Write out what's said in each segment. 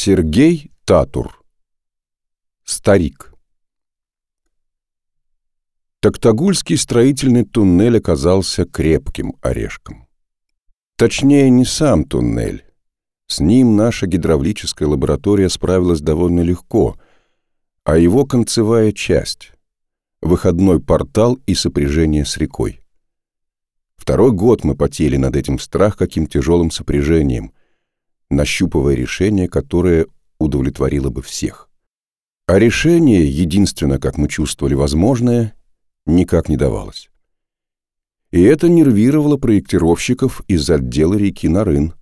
Сергей Татур. Старик. Токтагульский строительный туннель оказался крепким орешком. Точнее, не сам туннель. С ним наша гидравлическая лаборатория справилась довольно легко, а его концевая часть — выходной портал и сопряжение с рекой. Второй год мы потели над этим страх каким тяжелым сопряжением, нащупывая решение, которое удовлетворило бы всех. А решение, единственно, как мы чувствовали возможное, никак не давалось. И это нервировало проектировщиков из отдела реки Нарын,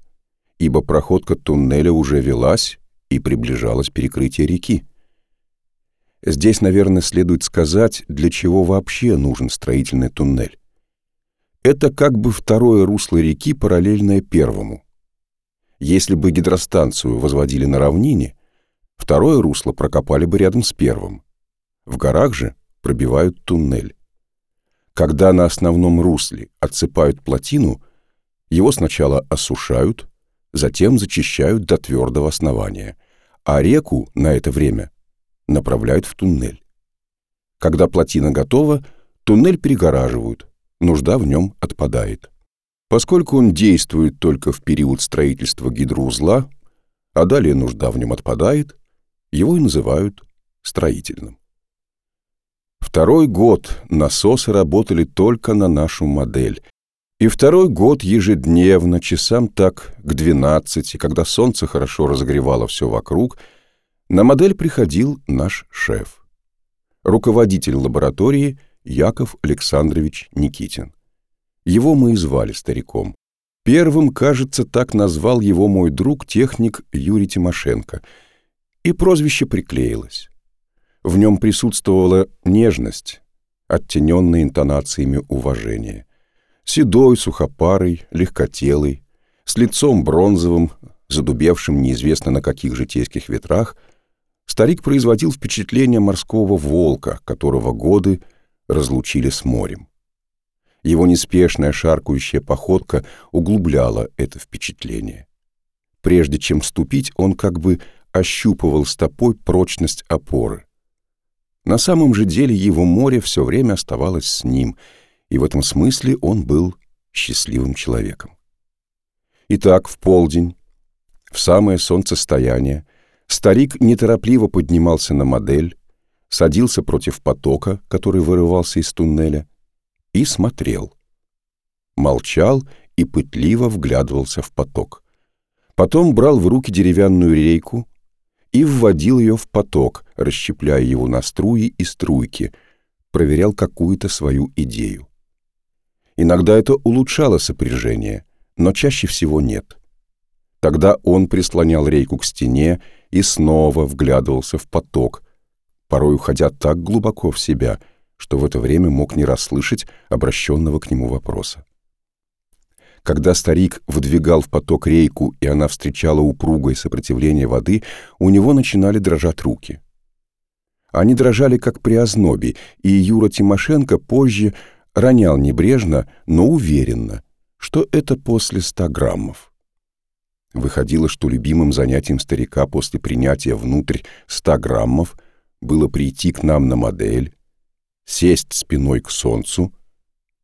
ибо проходка туннеля уже велась и приближалось перекрытие реки. Здесь, наверное, следует сказать, для чего вообще нужен строительный туннель. Это как бы второе русло реки, параллельное первому. Если бы гидростанцию возводили на равнине, второе русло прокопали бы рядом с первым. В горах же пробивают туннель. Когда на основном русле отсыпают плотину, его сначала осушают, затем зачищают до твердого основания, а реку на это время направляют в туннель. Когда плотина готова, туннель перегораживают, нужда в нем отпадает. Поскольку он действует только в период строительства гидроузла, а далее нужда в нем отпадает, его и называют строительным. Второй год насосы работали только на нашу модель, и второй год ежедневно, часам так к 12, когда солнце хорошо разогревало все вокруг, на модель приходил наш шеф. Руководитель лаборатории Яков Александрович Никитин. Его мы и звали стариком. Первым, кажется, так назвал его мой друг-техник Юрий Тимошенко, и прозвище приклеилось. В нем присутствовала нежность, оттененная интонациями уважения. Седой, сухопарый, легкотелый, с лицом бронзовым, задубевшим неизвестно на каких житейских ветрах, старик производил впечатление морского волка, которого годы разлучили с морем. Его неспешная шаркающая походка углубляла это впечатление. Прежде чем ступить, он как бы ощупывал стопой прочность опоры. На самом же деле его море все время оставалось с ним, и в этом смысле он был счастливым человеком. Итак, в полдень, в самое солнцестояние, старик неторопливо поднимался на модель, садился против потока, который вырывался из туннеля, и смотрел. Молчал и пытливо вглядывался в поток. Потом брал в руки деревянную рейку и вводил ее в поток, расщепляя его на струи и струйки, проверял какую-то свою идею. Иногда это улучшало сопряжение, но чаще всего нет. Тогда он прислонял рейку к стене и снова вглядывался в поток, порой уходя так глубоко в себя — что в это время мог не расслышать обращенного к нему вопроса. Когда старик выдвигал в поток рейку, и она встречала упругое сопротивление воды, у него начинали дрожать руки. Они дрожали как при ознобе, и Юра Тимошенко позже ронял небрежно, но уверенно, что это после ста граммов. Выходило, что любимым занятием старика после принятия внутрь 100 граммов было прийти к нам на модель, сесть спиной к солнцу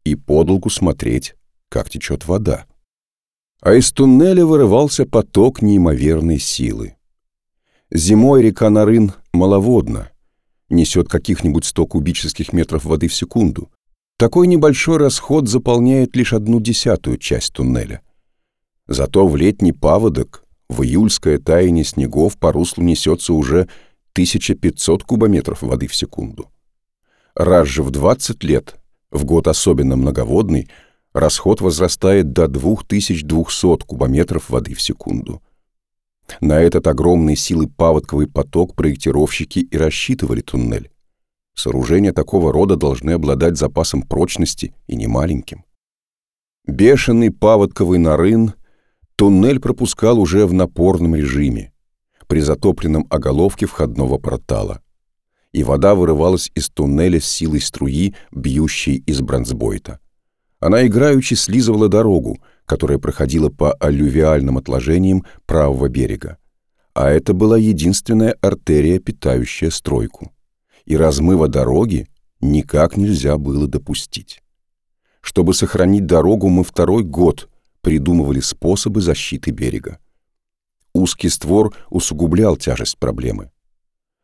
и подолгу смотреть, как течет вода. А из туннеля вырывался поток неимоверной силы. Зимой река Нарын маловодна, несет каких-нибудь 100 кубических метров воды в секунду. Такой небольшой расход заполняет лишь одну десятую часть туннеля. Зато в летний паводок, в июльское таяние снегов по руслу несется уже 1500 кубометров воды в секунду. Раз же в 20 лет, в год особенно многоводный, расход возрастает до 2200 кубометров воды в секунду. На этот огромный силы паводковый поток проектировщики и рассчитывали туннель. Сооружения такого рода должны обладать запасом прочности и немаленьким. Бешеный паводковый нарын туннель пропускал уже в напорном режиме, при затопленном оголовке входного портала и вода вырывалась из туннеля с силой струи, бьющей из бронзбойта. Она играючи слизывала дорогу, которая проходила по аллювиальным отложениям правого берега. а это была единственная артерия, питающая стройку. И размыва дороги никак нельзя было допустить. Чтобы сохранить дорогу, мы второй год придумывали способы защиты берега. Узкий створ усугублял тяжесть проблемы.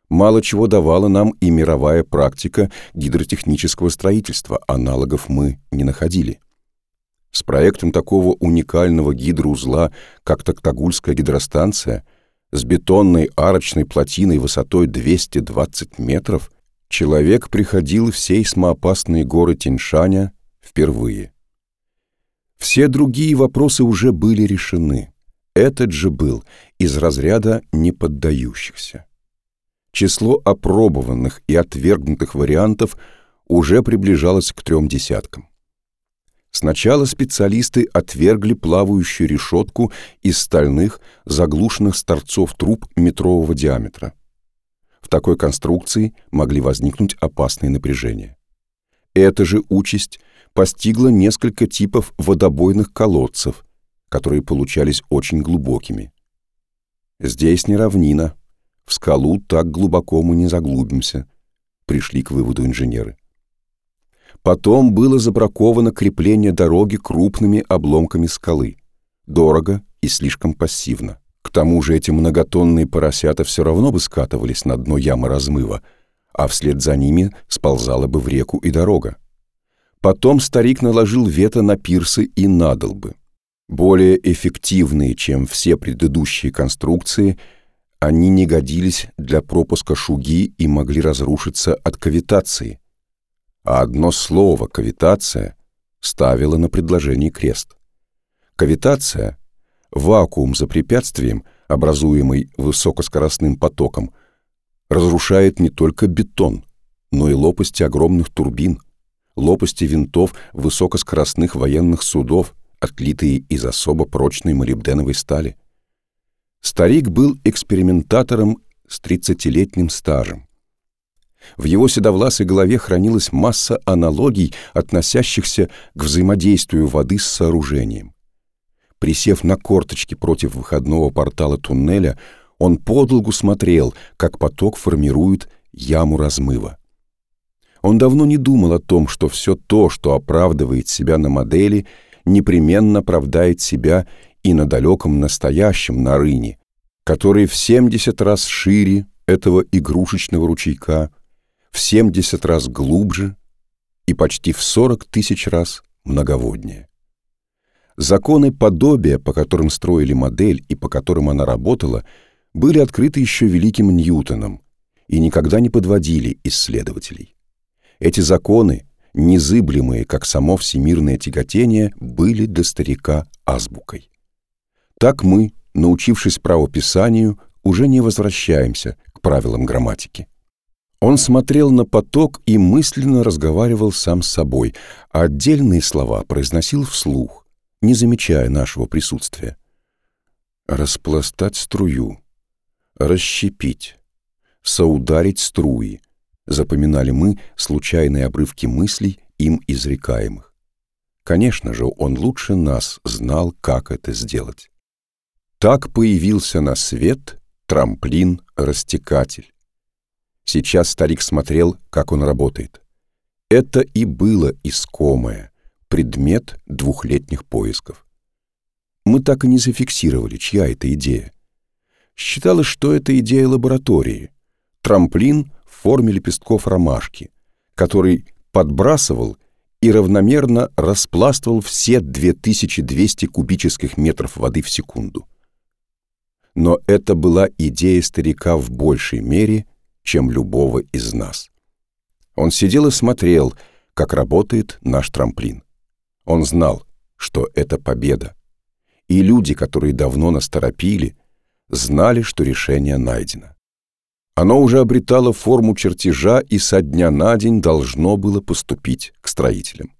Мало чего давала нам и мировая практика гидротехнического строительства, аналогов мы не находили. С проектом такого уникального гидроузла, как Токтагульская гидростанция, с бетонной арочной плотиной высотой 220 метров, человек приходил в сейсмоопасные горы Тиньшаня впервые. Все другие вопросы уже были решены. Этот же был из разряда неподдающихся. Число опробованных и отвергнутых вариантов уже приближалось к трем десяткам. Сначала специалисты отвергли плавающую решетку из стальных, заглушенных торцов труб метрового диаметра. В такой конструкции могли возникнуть опасные напряжения. Эта же участь постигла несколько типов водобойных колодцев, которые получались очень глубокими. Здесь не равнина, в скалу так глубоко мы не заглубимся, пришли к выводу инженеры. Потом было забраковано крепление дороги крупными обломками скалы. Дорого и слишком пассивно. К тому же эти многотонные поросята все равно бы скатывались на дно ямы размыва, а вслед за ними сползала бы в реку и дорога. Потом старик наложил вето на пирсы и надолбы. Более эффективные, чем все предыдущие конструкции, они не годились для пропуска шуги и могли разрушиться от кавитации. А одно слово «кавитация» ставило на предложение крест. Кавитация — вакуум за препятствием, образуемый высокоскоростным потоком, разрушает не только бетон, но и лопасти огромных турбин — лопасти винтов высокоскоростных военных судов, отлитые из особо прочной молибденовой стали. Старик был экспериментатором с тридцатилетним стажем. В его седовласой голове хранилась масса аналогий, относящихся к взаимодействию воды с сооружением. Присев на корточки против выходного портала туннеля, он подолгу смотрел, как поток формирует яму размыва. Он давно не думал о том, что все то, что оправдывает себя на модели, непременно оправдает себя и на далеком настоящем Нарыне, который в 70 раз шире этого игрушечного ручейка, в 70 раз глубже и почти в 40 тысяч раз многоводнее. Законы подобия, по которым строили модель и по которым она работала, были открыты еще великим Ньютоном и никогда не подводили исследователей. Эти законы, незыблемые, как само всемирное тяготение, были для старика азбукой. Так мы, научившись правописанию, уже не возвращаемся к правилам грамматики. Он смотрел на поток и мысленно разговаривал сам с собой, а отдельные слова произносил вслух, не замечая нашего присутствия. Распластать струю, расщепить, соударить струи, запоминали мы случайные обрывки мыслей, им изрекаемых. Конечно же, он лучше нас знал, как это сделать. Так появился на свет трамплин-растекатель. Сейчас старик смотрел, как он работает. Это и было искомое, предмет двухлетних поисков. Мы так и не зафиксировали, чья это идея. Считалось, что это идея лаборатории. Трамплин в форме лепестков ромашки, который подбрасывал и равномерно распластывал все 2200 кубических метров воды в секунду. Но это была идея старика в большей мере, чем любого из нас. Он сидел и смотрел, как работает наш трамплин. Он знал, что это победа. И люди, которые давно нас торопили, знали, что решение найдено. Оно уже обретало форму чертежа и со дня на день должно было поступить к строителям.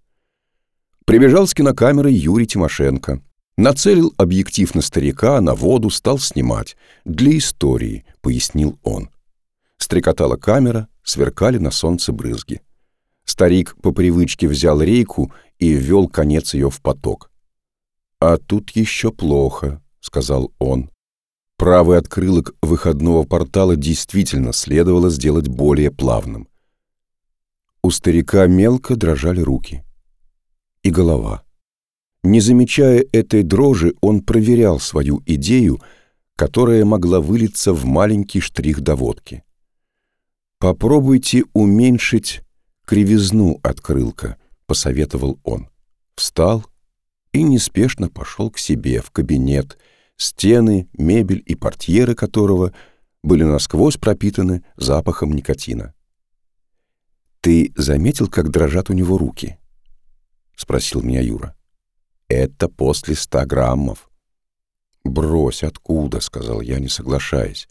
Прибежал с кинокамерой Юрий Тимошенко. Нацелил объектив на старика, на воду, стал снимать. «Для истории», — пояснил он. Стрекотала камера, сверкали на солнце брызги. Старик по привычке взял рейку и ввел конец ее в поток. «А тут еще плохо», — сказал он. Правый открылок выходного портала действительно следовало сделать более плавным. У старика мелко дрожали руки и голова. Не замечая этой дрожи, он проверял свою идею, которая могла вылиться в маленький штрих доводки. «Попробуйте уменьшить кривизну открылка», — посоветовал он. Встал и неспешно пошел к себе в кабинет, стены, мебель и портьеры которого были насквозь пропитаны запахом никотина. «Ты заметил, как дрожат у него руки?» — спросил меня Юра. «Это после ста граммов». «Брось, откуда?» — сказал я, не соглашаясь.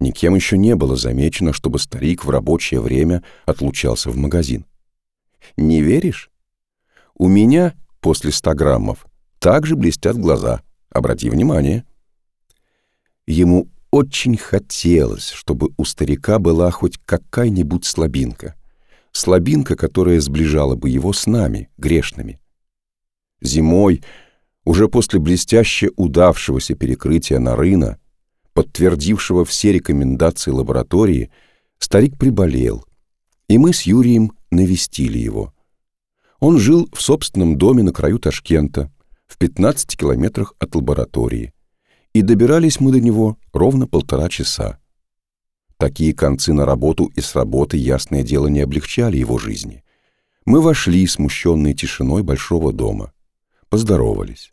Никем еще не было замечено, чтобы старик в рабочее время отлучался в магазин. «Не веришь? У меня после ста граммов также блестят глаза. Обрати внимание». Ему очень хотелось, чтобы у старика была хоть какая-нибудь слабинка. Слабинка, которая сближала бы его с нами, грешными. Зимой, уже после блестяще удавшегося перекрытия Нарына, подтвердившего все рекомендации лаборатории, старик приболел, и мы с Юрием навестили его. Он жил в собственном доме на краю Ташкента, в 15 километрах от лаборатории, и добирались мы до него ровно полтора часа. Такие концы на работу и с работы, ясное дело, не облегчали его жизни. Мы вошли, смущенные тишиной большого дома. Поздоровались.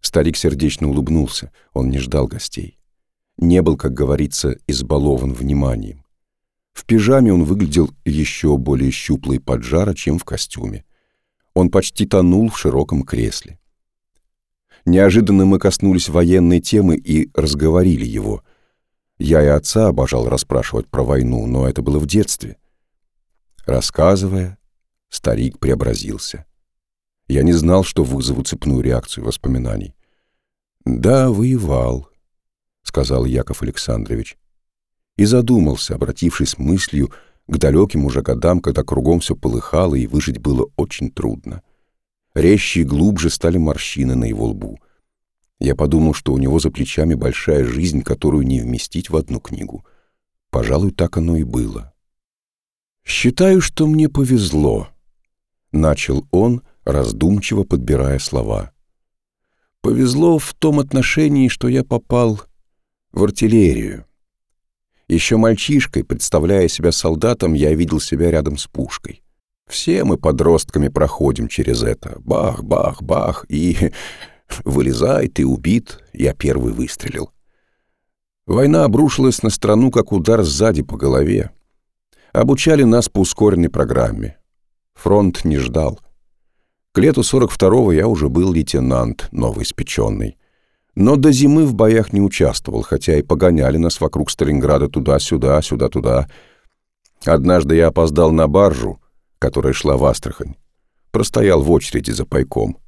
Старик сердечно улыбнулся, он не ждал гостей не был, как говорится, избалован вниманием. В пижаме он выглядел еще более щуплый поджара, чем в костюме. Он почти тонул в широком кресле. Неожиданно мы коснулись военной темы и разговорили его. Я и отца обожал расспрашивать про войну, но это было в детстве. Рассказывая, старик преобразился. Я не знал, что вызову цепную реакцию воспоминаний. «Да, воевал», — сказал Яков Александрович. И задумался, обратившись мыслью к далеким уже годам, когда кругом все полыхало и выжить было очень трудно. Резче и глубже стали морщины на его лбу. Я подумал, что у него за плечами большая жизнь, которую не вместить в одну книгу. Пожалуй, так оно и было. «Считаю, что мне повезло», — начал он, раздумчиво подбирая слова. «Повезло в том отношении, что я попал в артиллерию. Еще мальчишкой, представляя себя солдатом, я видел себя рядом с пушкой. Все мы подростками проходим через это. Бах, бах, бах, и вылезай, ты убит, я первый выстрелил. Война обрушилась на страну, как удар сзади по голове. Обучали нас по ускоренной программе. Фронт не ждал. К лету 42-го я уже был лейтенант, новоиспеченный. Но до зимы в боях не участвовал, хотя и погоняли нас вокруг Сталинграда туда-сюда, сюда-туда. Однажды я опоздал на баржу, которая шла в Астрахань. Простоял в очереди за пайком.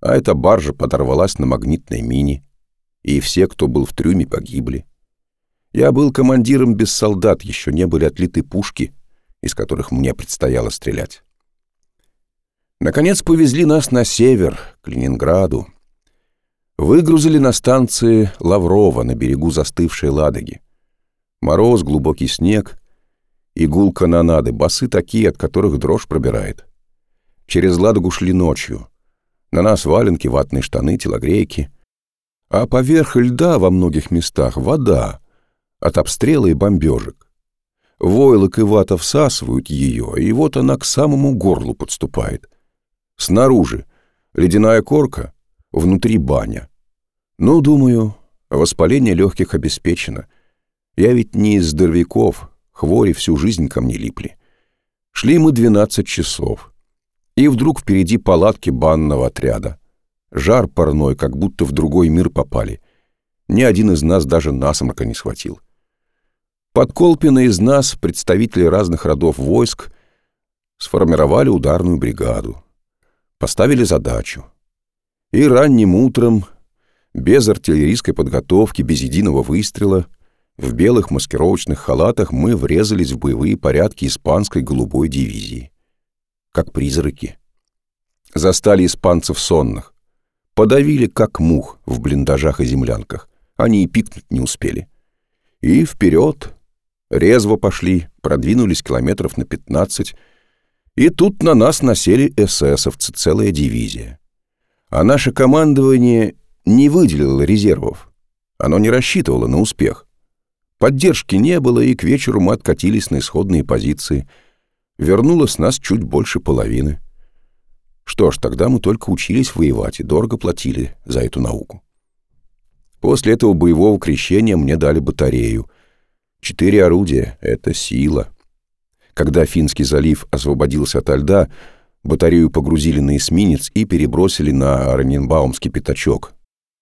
А эта баржа подорвалась на магнитной мине, и все, кто был в трюме, погибли. Я был командиром без солдат, еще не были отлиты пушки, из которых мне предстояло стрелять. Наконец повезли нас на север, к Ленинграду, Выгрузили на станции Лаврова на берегу застывшей Ладоги. Мороз, глубокий снег, игул канонады, басы такие, от которых дрожь пробирает. Через Ладогу шли ночью. На нас валенки, ватные штаны, телогрейки. А поверх льда во многих местах вода от обстрела и бомбежек. Войлок и вата всасывают ее, и вот она к самому горлу подступает. Снаружи ледяная корка — внутри баня. Ну, думаю, воспаление легких обеспечено. Я ведь не из здоровяков, хвори всю жизнь ко мне липли. Шли мы 12 часов. И вдруг впереди палатки банного отряда. Жар парной, как будто в другой мир попали. Ни один из нас даже насморка не схватил. Под Колпино из нас представители разных родов войск сформировали ударную бригаду. Поставили задачу и ранним утром, без артиллерийской подготовки, без единого выстрела, в белых маскировочных халатах мы врезались в боевые порядки испанской голубой дивизии. Как призраки. Застали испанцев сонных. Подавили, как мух, в блиндажах и землянках. Они и пикнуть не успели. И вперед, резво пошли, продвинулись километров на 15, и тут на нас насели эсэсовцы, целая дивизия. А наше командование не выделило резервов. Оно не рассчитывало на успех. Поддержки не было, и к вечеру мы откатились на исходные позиции. Вернулось нас чуть больше половины. Что ж, тогда мы только учились воевать и дорого платили за эту науку. После этого боевого крещения мне дали батарею. Четыре орудия — это сила. Когда Финский залив освободился от льда, батарею погрузили на эсминец и перебросили на Раненбаумский пятачок.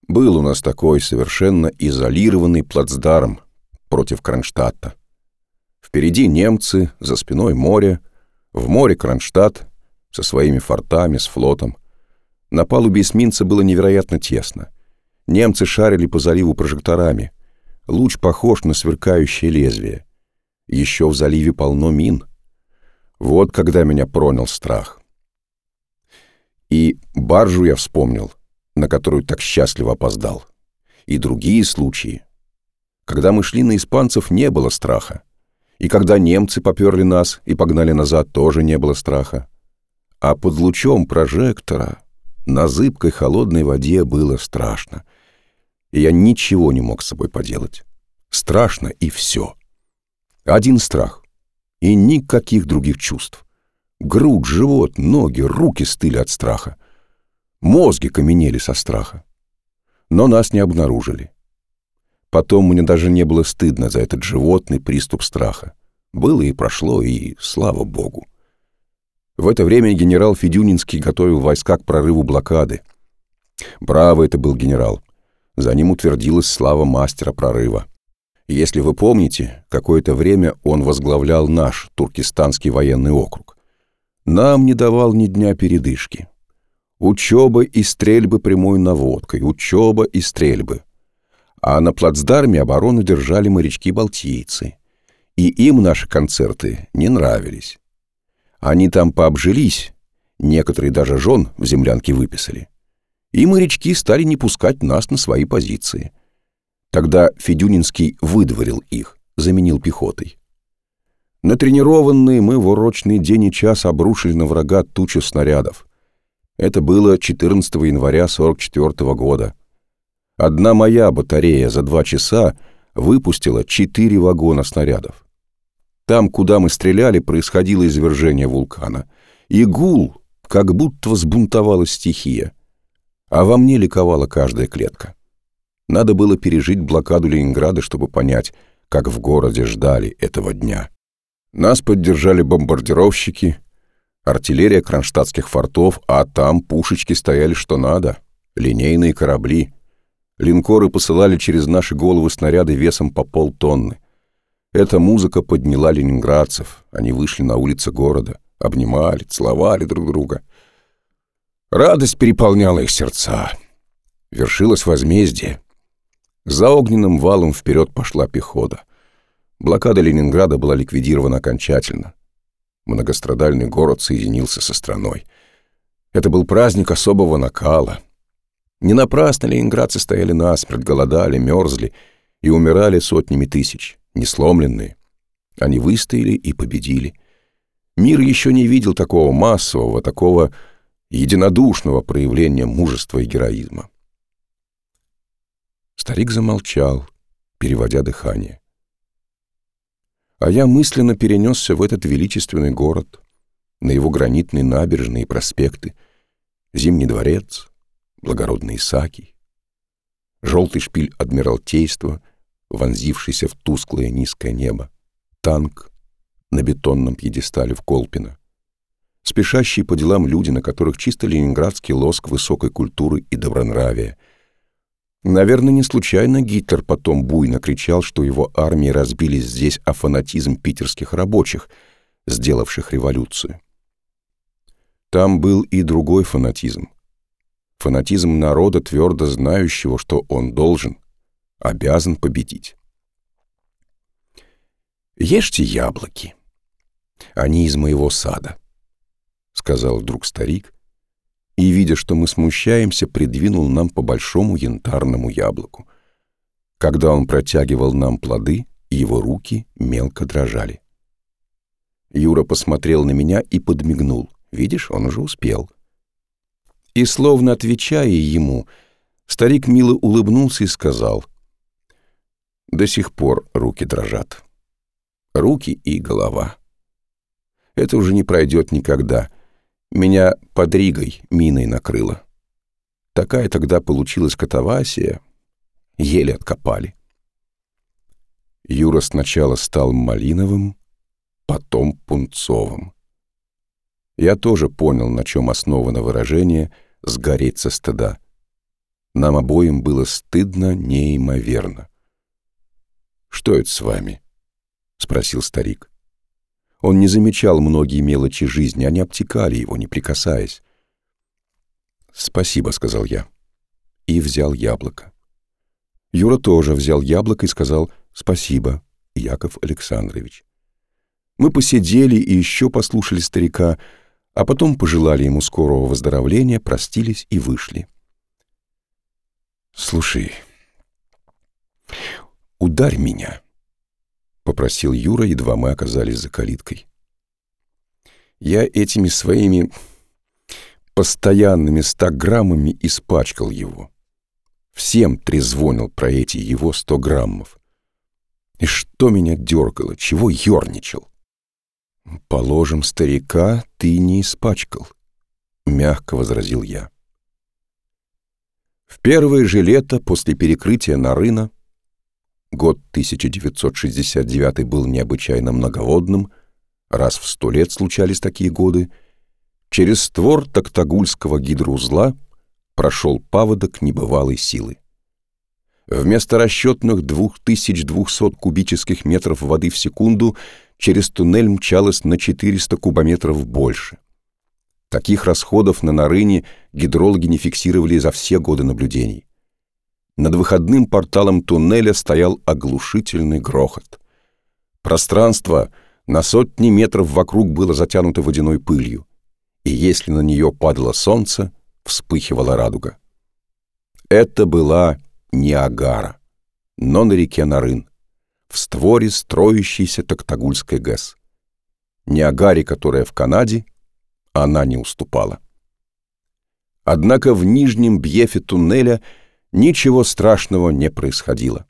Был у нас такой совершенно изолированный плацдарм против Кронштадта. Впереди немцы, за спиной море, в море Кронштадт со своими фортами, с флотом. На палубе эсминца было невероятно тесно. Немцы шарили по заливу прожекторами. Луч похож на сверкающее лезвие. Еще в заливе полно мин. Вот когда меня пронял страх. И баржу я вспомнил, на которую так счастливо опоздал. И другие случаи. Когда мы шли на испанцев, не было страха. И когда немцы поперли нас и погнали назад, тоже не было страха. А под лучом прожектора на зыбкой холодной воде было страшно — и я ничего не мог с собой поделать. Страшно и все. Один страх. И никаких других чувств. Грудь, живот, ноги, руки стыли от страха. Мозги каменели со страха. Но нас не обнаружили. Потом мне даже не было стыдно за этот животный приступ страха. Было и прошло, и слава богу. В это время генерал Федюнинский готовил войска к прорыву блокады. Браво это был генерал. За ним утвердилась слава мастера прорыва. Если вы помните, какое-то время он возглавлял наш Туркестанский военный округ. Нам не давал ни дня передышки. Учеба и стрельбы прямой наводкой, учеба и стрельбы. А на плацдарме оборону держали морячки-балтийцы. И им наши концерты не нравились. Они там пообжились, некоторые даже жен в землянке выписали и морячки стали не пускать нас на свои позиции. Тогда Федюнинский выдворил их, заменил пехотой. Натренированные мы в урочный день и час обрушили на врага тучу снарядов. Это было 14 января 44 -го года. Одна моя батарея за два часа выпустила четыре вагона снарядов. Там, куда мы стреляли, происходило извержение вулкана. И гул, как будто взбунтовалась стихия а во мне ликовала каждая клетка. Надо было пережить блокаду Ленинграда, чтобы понять, как в городе ждали этого дня. Нас поддержали бомбардировщики, артиллерия кронштадтских фортов, а там пушечки стояли что надо, линейные корабли. Линкоры посылали через наши головы снаряды весом по полтонны. Эта музыка подняла ленинградцев, они вышли на улицы города, обнимали, целовали друг друга — Радость переполняла их сердца. Вершилось возмездие. За огненным валом вперед пошла пехота. Блокада Ленинграда была ликвидирована окончательно. Многострадальный город соединился со страной. Это был праздник особого накала. Не напрасно ленинградцы стояли насмерть, голодали, мерзли и умирали сотнями тысяч, несломленные. Они выстояли и победили. Мир еще не видел такого массового, такого единодушного проявления мужества и героизма. Старик замолчал, переводя дыхание. А я мысленно перенесся в этот величественный город, на его гранитные набережные и проспекты, Зимний дворец, благородный Исаакий, желтый шпиль Адмиралтейства, вонзившийся в тусклое низкое небо, танк на бетонном пьедестале в Колпино, спешащие по делам люди, на которых чисто ленинградский лоск высокой культуры и добронравия. Наверное, не случайно Гитлер потом буйно кричал, что его армии разбились здесь о фанатизм питерских рабочих, сделавших революцию. Там был и другой фанатизм. Фанатизм народа, твердо знающего, что он должен, обязан победить. Ешьте яблоки. Они из моего сада сказал вдруг старик, и, видя, что мы смущаемся, придвинул нам по большому янтарному яблоку. Когда он протягивал нам плоды, его руки мелко дрожали. Юра посмотрел на меня и подмигнул. Видишь, он уже успел. И, словно отвечая ему, старик мило улыбнулся и сказал, «До сих пор руки дрожат. Руки и голова. Это уже не пройдет никогда. Меня под Ригой миной накрыло. Такая тогда получилась катавасия. Еле откопали». Юра сначала стал малиновым, потом пунцовым. Я тоже понял, на чем основано выражение «сгореть со стыда». Нам обоим было стыдно неимоверно. «Что это с вами?» — спросил старик. Он не замечал многие мелочи жизни, они обтекали его, не прикасаясь. «Спасибо», — сказал я, и взял яблоко. Юра тоже взял яблоко и сказал «Спасибо, Яков Александрович». Мы посидели и еще послушали старика, а потом пожелали ему скорого выздоровления, простились и вышли. «Слушай, ударь меня», — попросил Юра, едва мы оказались за калиткой. Я этими своими постоянными ста граммами испачкал его. Всем трезвонил про эти его сто граммов. И что меня дергало, чего ерничал? «Положим, старика ты не испачкал», — мягко возразил я. В первое же лето после перекрытия Нарына, год 1969 был необычайно многоводным, раз в сто лет случались такие годы, через створ Токтагульского гидроузла прошел паводок небывалой силы. Вместо расчетных 2200 кубических метров воды в секунду через туннель мчалось на 400 кубометров больше. Таких расходов на Нарыне гидрологи не фиксировали за все годы наблюдений. Над выходным порталом туннеля стоял оглушительный грохот. Пространство на сотни метров вокруг было затянуто водяной пылью, и если на нее падало солнце, вспыхивала радуга. Это была Ниагара, но на реке Нарын, в створе строящейся Токтагульской ГЭС. Ниагаре, которая в Канаде, она не уступала. Однако в нижнем бьефе туннеля ничего страшного не происходило.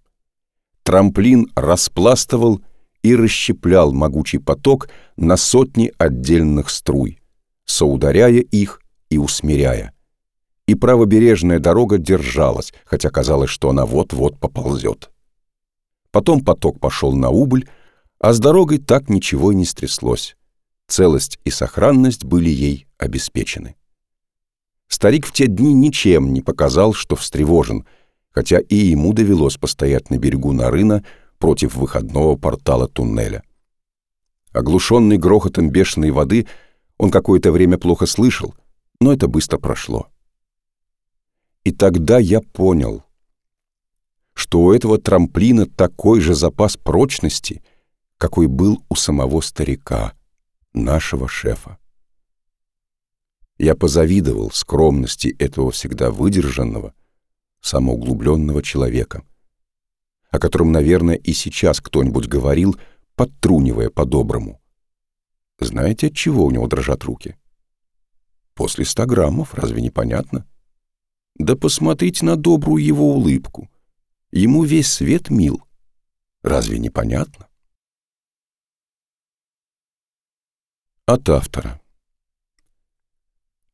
Трамплин распластывал и расщеплял могучий поток на сотни отдельных струй, соударяя их и усмиряя и правобережная дорога держалась, хотя казалось, что она вот-вот поползет. Потом поток пошел на убыль, а с дорогой так ничего и не стряслось. Целость и сохранность были ей обеспечены. Старик в те дни ничем не показал, что встревожен, хотя и ему довелось постоять на берегу Нарына против выходного портала туннеля. Оглушенный грохотом бешеной воды, он какое-то время плохо слышал, но это быстро прошло. И тогда я понял, что у этого трамплина такой же запас прочности, какой был у самого старика, нашего шефа. Я позавидовал скромности этого всегда выдержанного, самоуглубленного человека, о котором, наверное, и сейчас кто-нибудь говорил, подтрунивая по-доброму. Знаете, от чего у него дрожат руки? После ста граммов, разве не понятно? — да посмотрите на добрую его улыбку. Ему весь свет мил. Разве не понятно? От автора.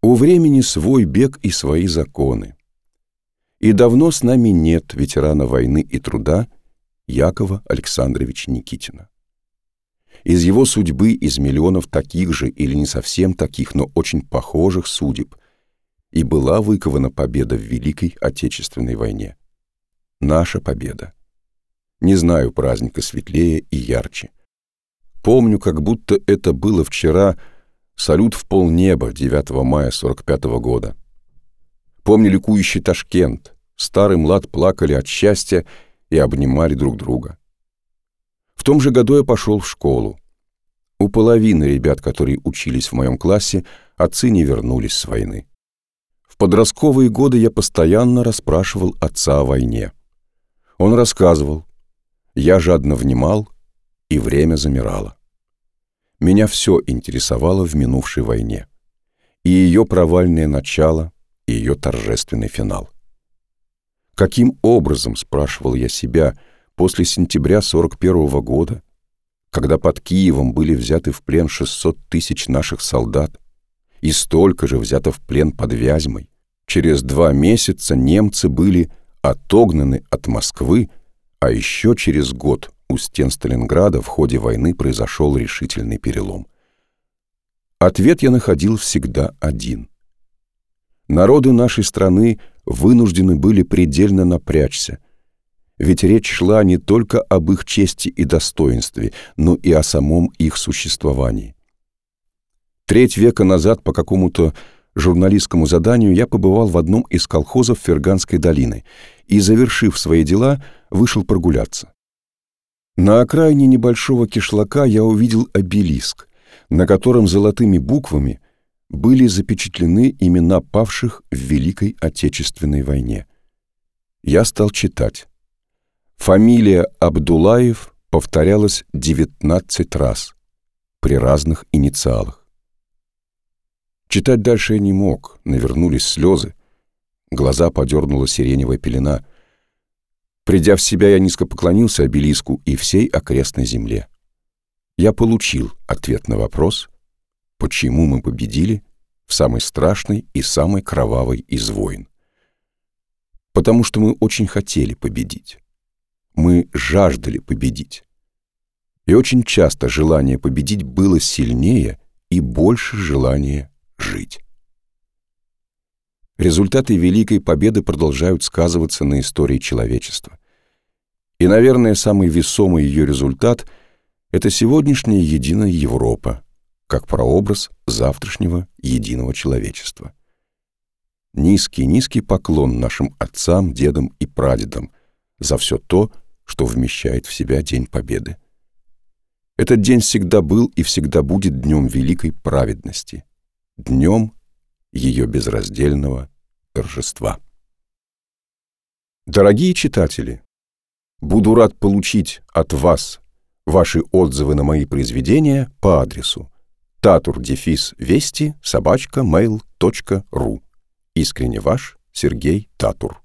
У времени свой бег и свои законы. И давно с нами нет ветерана войны и труда Якова Александровича Никитина. Из его судьбы, из миллионов таких же или не совсем таких, но очень похожих судеб, и была выкована победа в Великой Отечественной войне. Наша победа. Не знаю праздника светлее и ярче. Помню, как будто это было вчера салют в полнеба 9 мая 45 -го года. Помню ликующий Ташкент. Старый млад плакали от счастья и обнимали друг друга. В том же году я пошел в школу. У половины ребят, которые учились в моем классе, отцы не вернулись с войны. В подростковые годы я постоянно расспрашивал отца о войне. Он рассказывал. Я жадно внимал, и время замирало. Меня все интересовало в минувшей войне. И ее провальное начало, и ее торжественный финал. Каким образом, спрашивал я себя, после сентября 41 -го года, когда под Киевом были взяты в плен 600 тысяч наших солдат и столько же взято в плен под Вязьмой, через два месяца немцы были отогнаны от Москвы, а еще через год у стен Сталинграда в ходе войны произошел решительный перелом. Ответ я находил всегда один. Народы нашей страны вынуждены были предельно напрячься, ведь речь шла не только об их чести и достоинстве, но и о самом их существовании. Треть века назад по какому-то журналистскому заданию я побывал в одном из колхозов Ферганской долины и, завершив свои дела, вышел прогуляться. На окраине небольшого кишлака я увидел обелиск, на котором золотыми буквами были запечатлены имена павших в Великой Отечественной войне. Я стал читать. Фамилия Абдулаев повторялась 19 раз при разных инициалах. Читать дальше я не мог, навернулись слезы, глаза подернула сиреневая пелена — Придя в себя, я низко поклонился обелиску и всей окрестной земле. Я получил ответ на вопрос, почему мы победили в самой страшной и самой кровавой из войн. Потому что мы очень хотели победить. Мы жаждали победить. И очень часто желание победить было сильнее и больше желания жить. Результаты Великой Победы продолжают сказываться на истории человечества. И, наверное, самый весомый ее результат — это сегодняшняя единая Европа, как прообраз завтрашнего единого человечества. Низкий-низкий поклон нашим отцам, дедам и прадедам за все то, что вмещает в себя День Победы. Этот день всегда был и всегда будет днем великой праведности, днем ее безраздельного торжества. Дорогие читатели, буду рад получить от вас ваши отзывы на мои произведения по адресу татур-вести собачка mail.ru Искренне ваш Сергей Татур.